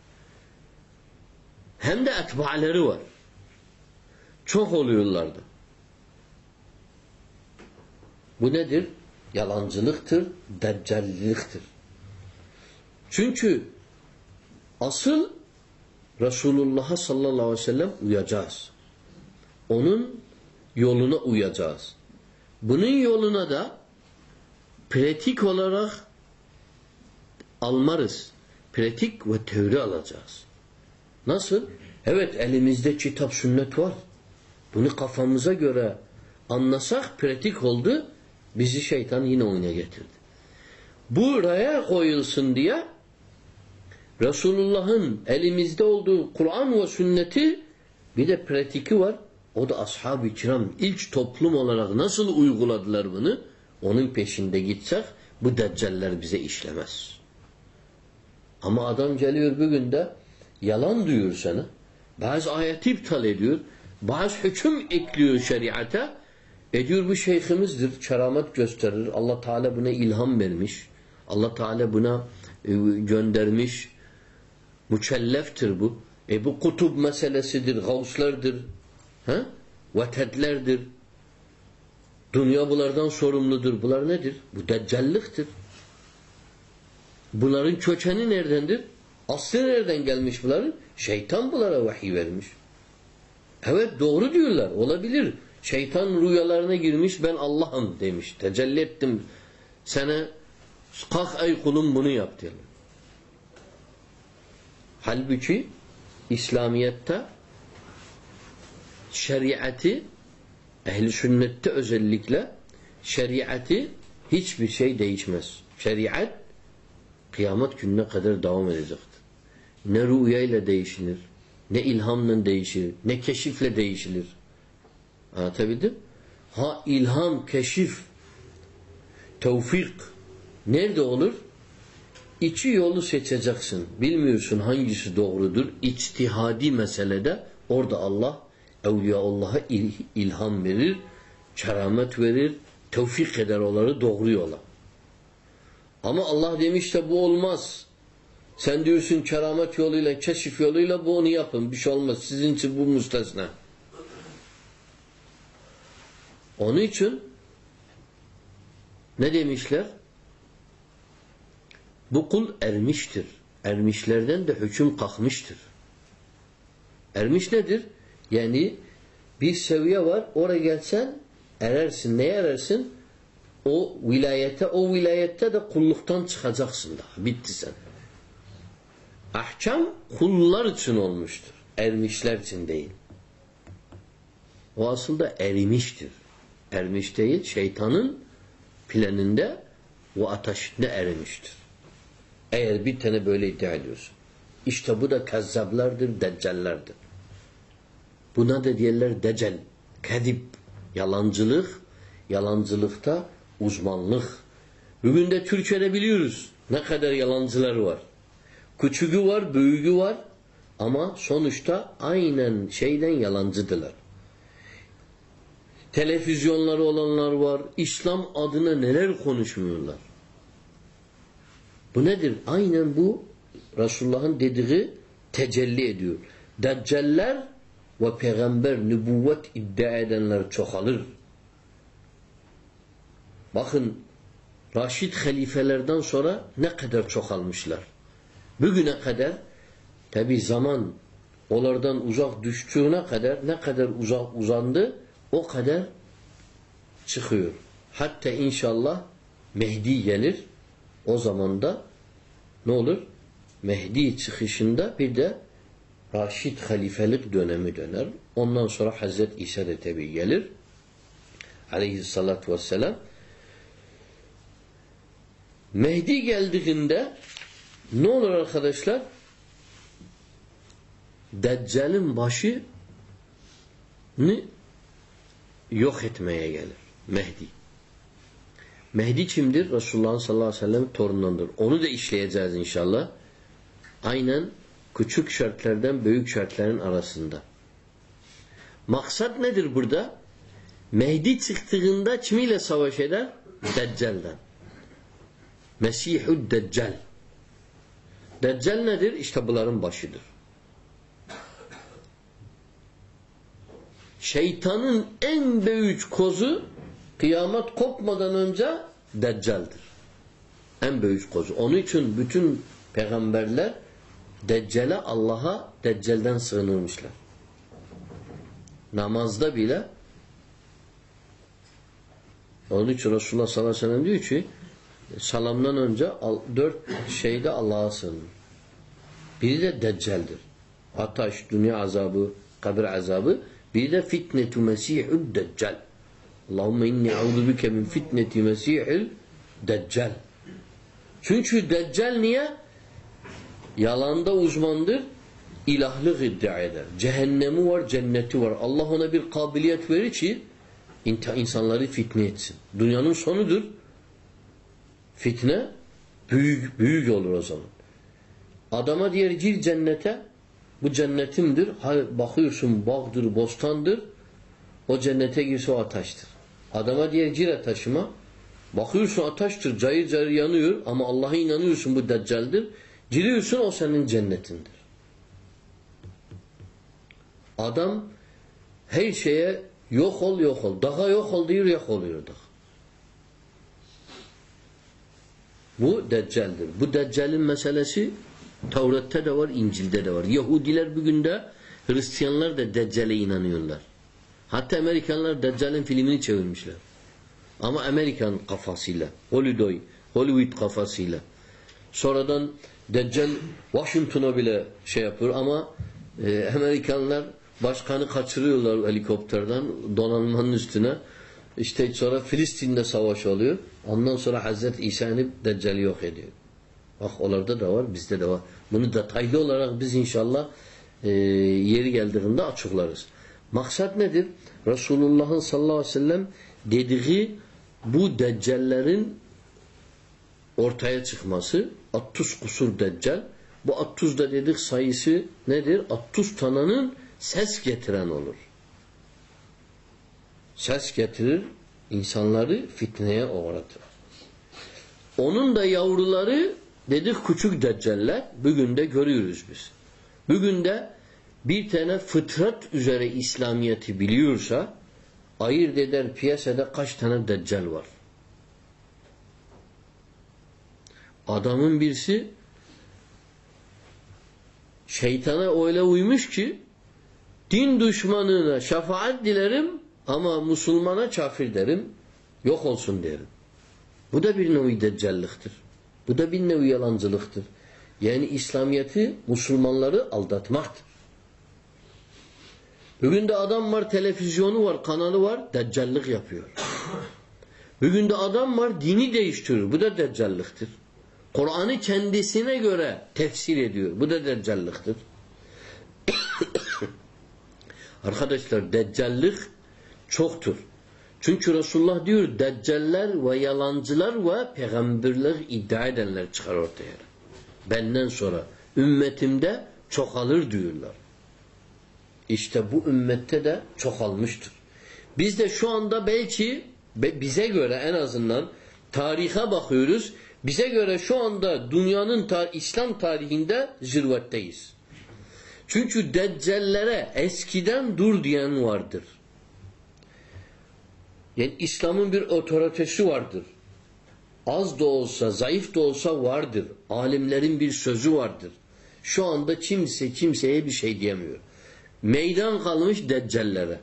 Hem de etba'ları var. Çok oluyorlardı. Bu nedir? Yalancılıktır, deccalliliktir. Çünkü asıl Resulullah'a sallallahu aleyhi ve sellem uyacağız. Onun yoluna uyacağız. Bunun yoluna da pratik olarak almarız. Pratik ve teori alacağız. Nasıl? Evet elimizde kitap sünnet var. Bunu kafamıza göre anlasak pratik oldu. Bizi şeytan yine oyuna getirdi. Bu raya koyulsun diye Resulullah'ın elimizde olduğu Kur'an ve sünneti bir de pratiki var. O da ashab-ı kiram ilk toplum olarak nasıl uyguladılar bunu? Onun peşinde gitsek bu deccaller bize işlemez. Ama adam geliyor bir günde yalan diyor sana. Bazı ayeti iptal ediyor. Bazı hüküm ekliyor şeriata. Ediyor bu şeyhimizdir. Keramet gösterir. Allah Teala buna ilham vermiş. Allah Teala buna e, göndermiş. Mükelleftir bu. E bu kutub meselesidir, gavslardır. He? Vetedlerdir. Dünya bunlardan sorumludur. Bunlar nedir? Bu deccallıktır. Bunların kökeni neredendir? Aslı nereden gelmiş bunların? Şeytan bunlara vahiy vermiş. Evet doğru diyorlar. Olabilir. Şeytan rüyalarına girmiş ben Allah'ım demiş. Tecelli ettim. Sana kalk ey kulum bunu yap diyorlar. Halbuki İslamiyet'te şeriatı ehli sünnette özellikle şeriatı hiçbir şey değişmez. Şeriat kıyamet gününe kadar devam edecektir. Ne rüyayla değişilir, ne ilhamla değişir, ne keşifle değişilir. Anlatabildim? Ha ilham, keşif, tevfik nerede olur? İki yolu seçeceksin. Bilmiyorsun hangisi doğrudur. İçtihadi meselede orada Allah Evliyaullah'a il, ilham verir, keramet verir, tevfik eder onları doğru yola. Ama Allah demiş de bu olmaz. Sen diyorsun keramet yoluyla, keşif yoluyla bu onu yapın. Bir şey olmaz. Sizin için bu müstesna. Onun için ne demişler? Bu kul ermiştir. Ermişlerden de hüküm kalkmıştır. Ermiş nedir? Yani bir seviye var. Oraya gelsen erersin. Neye erersin? O vilayete, o vilayette de kulluktan çıkacaksın daha. Bitti sen. Ahkam kullar için olmuştur. Ermişler için değil. O aslında erimiştir. Ermiş değil, şeytanın planında o ateşinde erimiştir. Eğer bir tane böyle iddia ediyorsun. İşte bu da kezzablardır, deccallardır. Buna da diyorlar decel, kedip, yalancılık, yalancılıkta uzmanlık. Bugün de Türkiye'de biliyoruz ne kadar yalancılar var. Küçüğü var, büyüğü var ama sonuçta aynen şeyden yalancıdılar. Televizyonları olanlar var. İslam adına neler konuşmuyorlar. Bu nedir? Aynen bu Resulullah'ın dediği tecelli ediyor. Deccaller ve peygamber nübüvvet iddia edenler çoğalır. Bakın Raşid halifelerden sonra ne kadar çoğalmışlar. Bugüne kadar tabi zaman onlardan uzak düştüğüne kadar ne kadar uzak uzandı o kadar çıkıyor. Hatta inşallah Mehdi gelir. O zaman da ne olur? Mehdi çıkışında bir de Raşid halifelik dönemi döner. Ondan sonra Hazret İsa da tabi gelir. Aleyhissalatü vesselam. Mehdi geldiğinde ne olur arkadaşlar? Deccal'in başını yok etmeye gelir. Mehdi. Mehdi kimdir? Resulullah sallallahu aleyhi ve sellem torunundandır. Onu da işleyeceğiz inşallah. Aynen küçük şartlardan büyük şartların arasında. Maksat nedir burada? Mehdi çıktığında kimiyle savaş eder? Deccal'dan. Mesihü Deccal. Deccal nedir? İşte bunların başıdır. Şeytanın en büyük kozu kıyamet kopmadan önce Deccal'dir. En büyük kozu. Onun için bütün peygamberler Deccale Allah'a Deccal'den sığınırmışlar. Namazda bile onun için Resulullah sallallahu aleyhi ve sellem diyor ki salamdan önce dört şeyde Allah'a sığınır. Biri de Deccal'dir. Ataş, dünya azabı, kabir azabı. Biri de fitnetu mesihü deccal. Allahümme inni auzu bike min fitneti mesihül deccal. Çünkü deccal niye? Yalanda uzmandır. ilahlık iddia eder. Cehennemi var, cenneti var. Allah ona bir kabiliyet verir ki insanları fitne etsin. Dünyanın sonudur. Fitne büyük büyük olur o zaman. Adama diğer gir cennete bu cennetimdir. Bakıyorsun bağdır, bostandır. O cennete girse o ataştır. Adama diğer gir ataşıma bakıyorsun ataştır. Cayır cayır yanıyor ama Allah'a inanıyorsun bu deccaldir. Giriyorsun o senin cennetindir. Adam her şeye yok ol yok ol. Daha yok ol diyor yok oluyor daha. Bu deccaldir. Bu deccalin meselesi Tevrat'ta da var, İncil'de de var. Yahudiler bugün de Hristiyanlar da deccale inanıyorlar. Hatta Amerikanlar deccalin filmini çevirmişler. Ama Amerikan kafasıyla, Hollywood, Hollywood kafasıyla. Sonradan Deccal Washington'a bile şey yapıyor ama e, Amerikanlar başkanı kaçırıyorlar helikopterden donanmanın üstüne. İşte sonra Filistin'de savaş oluyor. Ondan sonra Hazreti İsa inip Deccal'i yok ediyor. Bak onlarda da var, bizde de var. Bunu detaylı olarak biz inşallah e, yeri geldiğinde açıklarız. Maksat nedir? Resulullah'ın sallallahu aleyhi ve sellem dediği bu deccallerin ortaya çıkması 60 kusur deccal. Bu 60 da dedik sayısı nedir? 60 tananın ses getiren olur. Ses getirir, insanları fitneye uğratır. Onun da yavruları dedik küçük deccaller. Bugün de görüyoruz biz. Bugün de bir tane fıtrat üzere İslamiyet'i biliyorsa ayırt eder piyasada kaç tane deccal var. Adamın birisi şeytana öyle uymuş ki din düşmanına şefaat dilerim ama Müslümana kafir derim yok olsun derim. Bu da bir nevi deccallıktır. Bu da bir nevi yalancılıktır. Yani İslamiyet'i Müslümanları aldatmaktır. Bugün de adam var televizyonu var kanalı var deccallık yapıyor. Bugün de adam var dini değiştiriyor. Bu da deccallıktır. Kur'an'ı kendisine göre tefsir ediyor. Bu da deccallıktır. Arkadaşlar deccallık çoktur. Çünkü Resulullah diyor deccaller ve yalancılar ve peygamberler iddia edenler çıkar ortaya. Benden sonra ümmetimde çoğalır diyorlar. İşte bu ümmette de çoğalmıştır. Biz de şu anda belki bize göre en azından tarihe bakıyoruz. Bize göre şu anda dünyanın tar İslam tarihinde zirvetteyiz. Çünkü deccallere eskiden dur diyen vardır. Yani İslam'ın bir otoritesi vardır. Az da olsa, zayıf da olsa vardır. Alimlerin bir sözü vardır. Şu anda kimse kimseye bir şey diyemiyor. Meydan kalmış deccallere.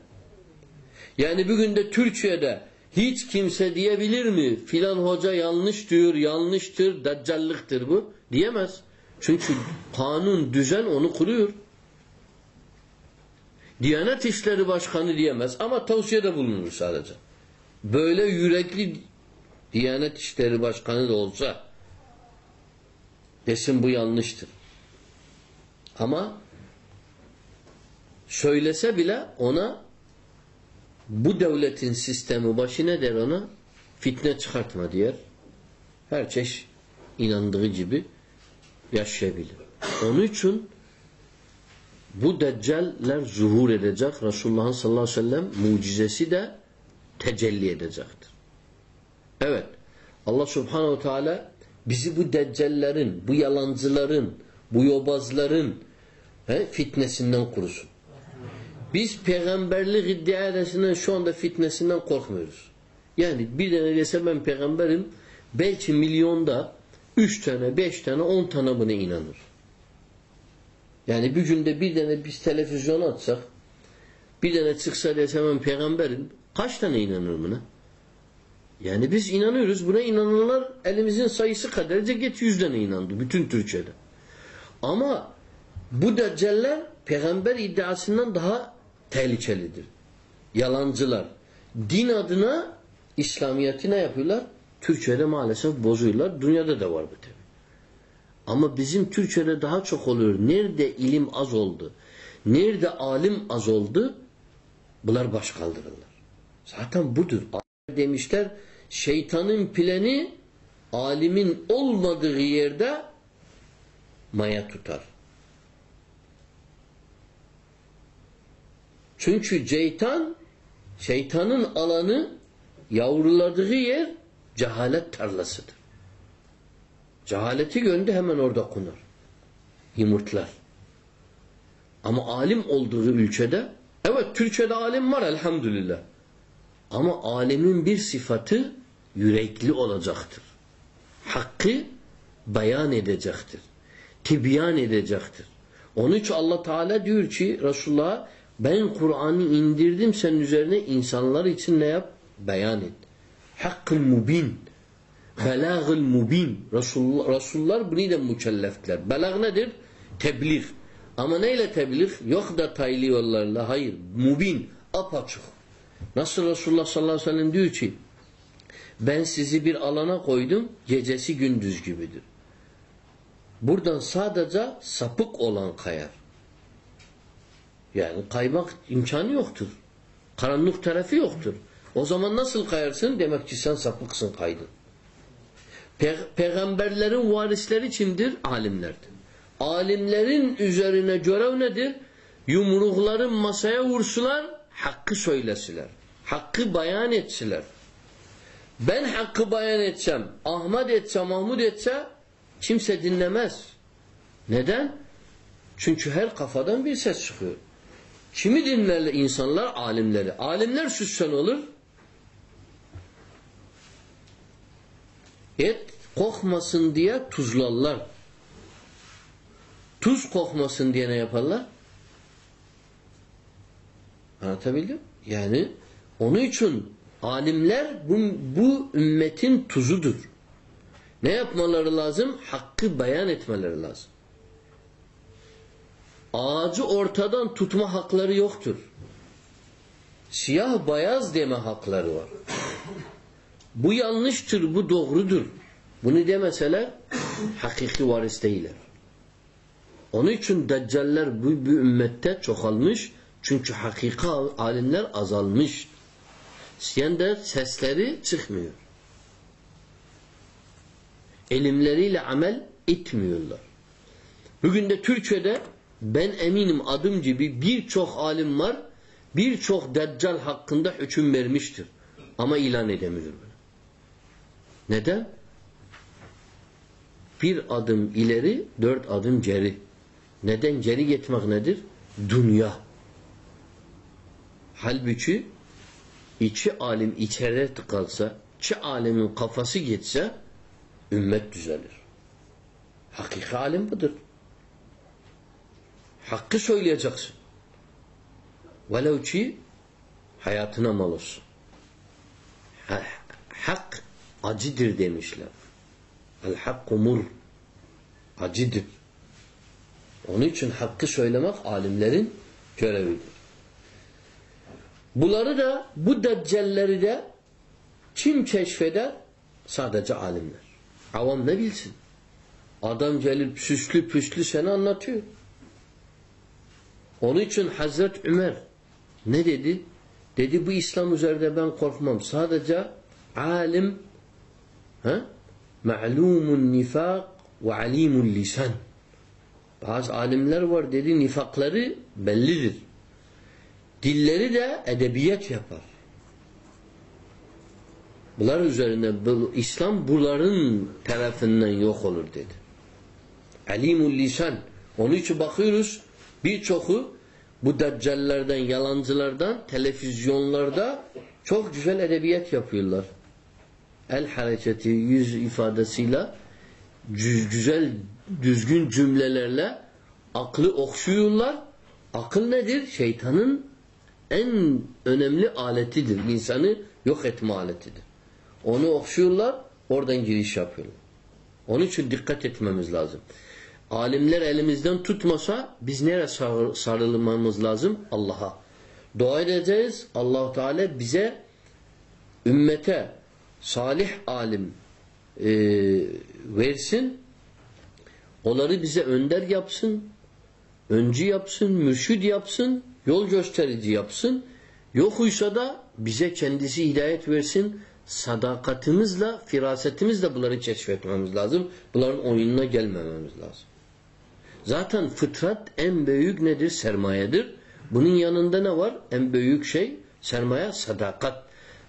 Yani bugün de Türkiye'de hiç kimse diyebilir mi? Filan hoca yanlış diyor, yanlıştır, deccallıktır bu. Diyemez. Çünkü kanun, düzen onu kuruyor. Diyanet İşleri Başkanı diyemez ama tavsiyede bulunur sadece. Böyle yürekli Diyanet İşleri Başkanı da olsa desin bu yanlıştır. Ama söylese bile ona bu devletin sistemi başı ne der ona? Fitne çıkartma diyor. Her çeşit inandığı gibi yaşayabilir. Onun için bu deccaller zuhur edecek. Resulullah'ın sallallahu aleyhi ve sellem mucizesi de tecelli edecektir. Evet. Allah subhanehu teala bizi bu deccallerin, bu yalancıların, bu yobazların he, fitnesinden korusun. Biz peygamberlik iddia edesinden şu anda fitnesinden korkmuyoruz. Yani bir tane dese ben peygamberim belki milyonda üç tane, beş tane, on tane buna inanır. Yani bir günde bir tane biz televizyon atsak bir tane çıksa dese ben peygamberim kaç tane inanır buna? Yani biz inanıyoruz. Buna inananlar elimizin sayısı kadarca geç yüz tane inandı. Bütün Türkiye'de. Ama bu deccaller peygamber iddiasından daha tehlikelidir. Yalancılar. Din adına İslamiyet'i ne yapıyorlar? Türkiye'de maalesef bozuyorlar. Dünyada da var bu tabi. Ama bizim Türkiye'de daha çok oluyor. Nerede ilim az oldu? Nerede alim az oldu? Bunlar baş kaldırırlar. Zaten budur. Demişler şeytanın plani alimin olmadığı yerde maya tutar. Çünkü şeytan şeytanın alanı yavruladığı yer cehalet tarlasıdır. Cehaleti göndü hemen orada konar. Yumurtlar. Ama alim olduğu ülkede evet Türkiye'de alim var elhamdülillah. Ama alimin bir sıfatı yürekli olacaktır. Hakkı beyan edecektir. Tibyan edecektir. Onun için Allah Teala diyor ki Resulullah'a ben Kur'an'ı indirdim senin üzerine insanlar için ne yap? Beyan et. Hakkın mubin. Belagıl mubin. Resulullah, Resullar bunu da mükelleftiler. Belag nedir? Tebliğ. Ama neyle tebliğ? Yok da taylı yollarla. Hayır. Mubin. Apaçık. Nasıl Resulullah sallallahu aleyhi ve sellem diyor ki ben sizi bir alana koydum gecesi gündüz gibidir. Buradan sadece sapık olan kayar. Yani kaymak imkanı yoktur. Karanlık tarafı yoktur. O zaman nasıl kayarsın? Demek ki sen sapıksın kaydın. Pe peygamberlerin varisleri kimdir? Alimlerdir. Alimlerin üzerine görev nedir? Yumrukların masaya vursular, hakkı söylesiler. Hakkı bayan etsiler. Ben hakkı bayan etsem, Ahmet etse, Mahmud etse kimse dinlemez. Neden? Çünkü her kafadan bir ses çıkıyor. Kimi dinlerler insanlar? Alimleri. Alimler sussen olur. Et kokmasın diye tuzlarlar. Tuz kokmasın diye ne yaparlar? Anlatabildim? Yani onun için alimler bu, bu ümmetin tuzudur. Ne yapmaları lazım? Hakkı beyan etmeleri lazım. Ağacı ortadan tutma hakları yoktur. Siyah beyaz deme hakları var. Bu yanlıştır, bu doğrudur. Bunu demeseler hakiki varis değiller. Onun için deccaller bu, bu ümmette çoğalmış. Çünkü hakiki alimler azalmış. Yani sesleri çıkmıyor. Elimleriyle amel etmiyorlar. Bugün de Türkiye'de ben eminim adım gibi birçok alim var, birçok deccal hakkında hüküm vermiştir. Ama ilan edemiyor bunu. Neden? Bir adım ileri, dört adım geri. Neden geri gitmek nedir? Dünya. Halbuki iki alim içeride tıkalsa, iki alimin kafası geçse ümmet düzelir. Hakiki alim budur. Hakkı söyleyeceksin. Velev ki hayatına mal olsun. Hak acıdır demişler. El hakku mur. Acıdır. Onun için hakkı söylemek alimlerin görevidir. Bunları da bu deccalleri de kim keşfeder? Sadece alimler. Avam ne bilsin? Adam gelip süslü püslü seni anlatıyor. Onun için Hazret Ömer ne dedi? Dedi bu İslam üzerinde ben korkmam. Sadece alim ha? ma'lumun nifak ve alimun lisan. Bazı alimler var dedi nifakları bellidir. Dilleri de edebiyat yapar. Bunlar üzerine bu, İslam bunların tarafından yok olur dedi. Alimul lisan. Onun için bakıyoruz birçoku bu deccallerden, yalancılardan televizyonlarda çok güzel edebiyat yapıyorlar. El hareketi, yüz ifadesiyle güzel, düzgün cümlelerle aklı okşuyorlar. Akıl nedir? Şeytanın en önemli aletidir. İnsanı yok etme aletidir. Onu okşuyorlar, oradan giriş yapıyorlar. Onun için dikkat etmemiz lazım. Alimler elimizden tutmasa biz nereye sarılmamız lazım? Allah'a. Dua edeceğiz. allah Teala bize ümmete salih alim e, versin. Onları bize önder yapsın. Öncü yapsın, mürşid yapsın, yol gösterici yapsın. Yokuysa da bize kendisi hidayet versin. Sadakatimizle, firasetimizle bunları keşfetmemiz lazım. Bunların oyununa gelmememiz lazım. Zaten fıtrat en büyük nedir? Sermayedir. Bunun yanında ne var? En büyük şey sermaye sadakat.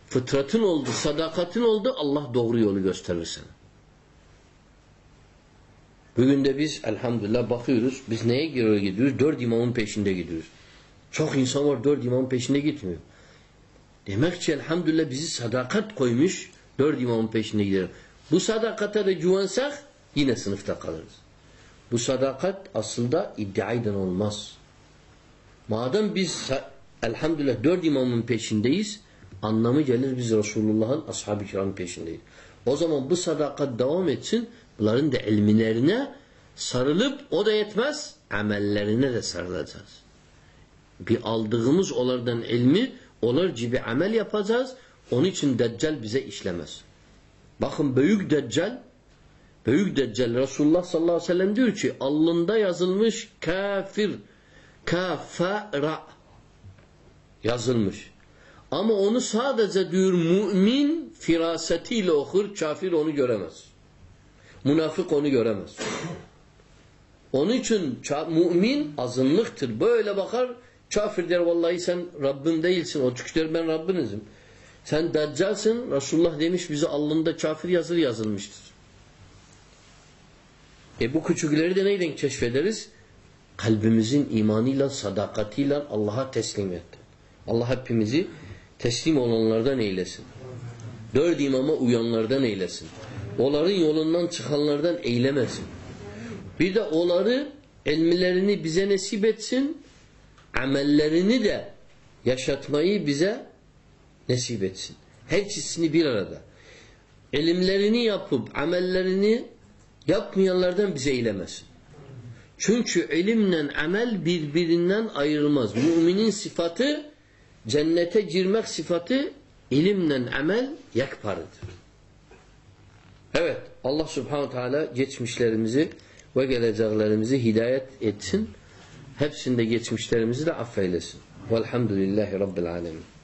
Fıtratın oldu, sadakatin oldu Allah doğru yolu gösterir sana. Bugün de biz elhamdülillah bakıyoruz. Biz neye göre gidiyoruz? Dört imamın peşinde gidiyoruz. Çok insan var dört imamın peşinde gitmiyor. Demek ki elhamdülillah bizi sadakat koymuş. Dört imamın peşinde gidelim. Bu sadakata da güvensak yine sınıfta kalırız. Bu sadakat aslında iddiaydan olmaz. Madem biz elhamdülillah dört imamın peşindeyiz anlamı gelir biz Resulullah'ın ashab-ı peşindeyiz. O zaman bu sadakat devam etsin. Bunların da ilmilerine sarılıp o da yetmez amellerine de sarılacağız. Bir aldığımız onlardan ilmi onlar gibi amel yapacağız. Onun için Deccal bize işlemez. Bakın büyük Deccal büyük Deccal Resulullah sallallahu aleyhi ve sellem diyor ki alnında yazılmış kafir kafara yazılmış. Ama onu sadece diyor mümin firasetiyle okur, kafir onu göremez. Münafık onu göremez. Onun için mümin azınlıktır. Böyle bakar kafir der vallahi sen Rabbim değilsin. O çünkü ben Rabbinizim. Sen deccalsın. Resulullah demiş bize alnında kafir yazır yazılmıştır. E bu küçükleri de neyden keşfederiz? Kalbimizin imanıyla, sadakatiyle Allah'a teslim etti. Allah hepimizi teslim olanlardan eylesin. Dört imama uyanlardan eylesin. Onların yolundan çıkanlardan eylemesin. Bir de onları ilmilerini bize nasip etsin. Amellerini de yaşatmayı bize nasip etsin. Her ikisini bir arada. İlimlerini yapıp amellerini yapmayanlardan bize eylemesin. Çünkü ilimle amel birbirinden ayrılmaz. Müminin sıfatı cennete girmek sıfatı ilimle amel yakparıdır. Evet Allah subhanahu teala geçmişlerimizi ve geleceklerimizi hidayet etsin. Hepsinde geçmişlerimizi de affeylesin. Velhamdülillahi Rabbil alemin.